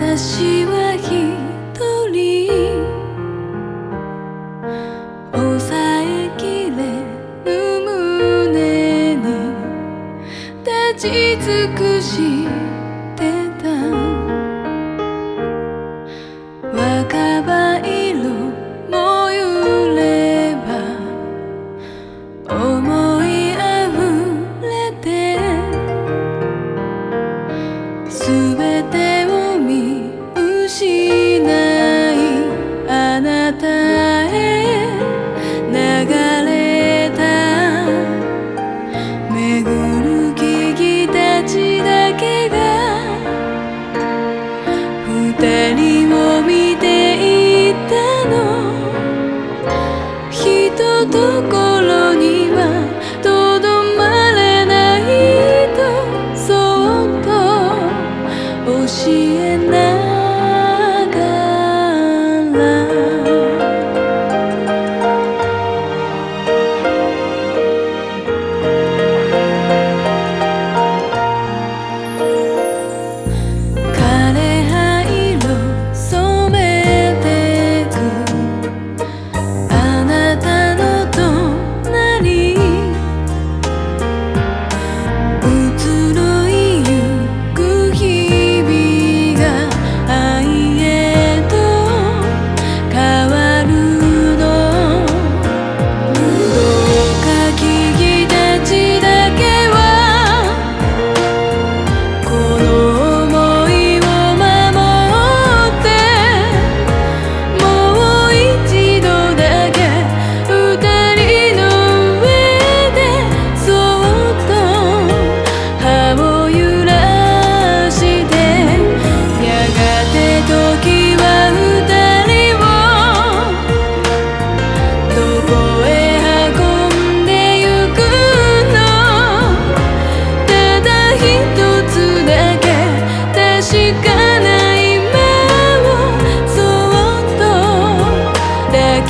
私は一人抑えきれる胸に立ち尽くしてた。若葉色も揺れば思いあふれて全て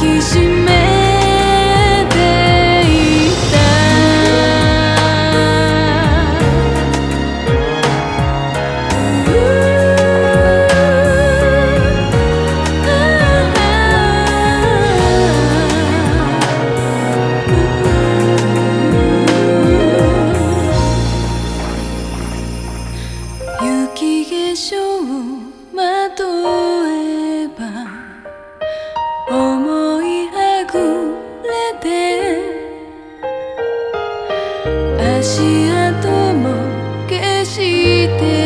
きしめ agite.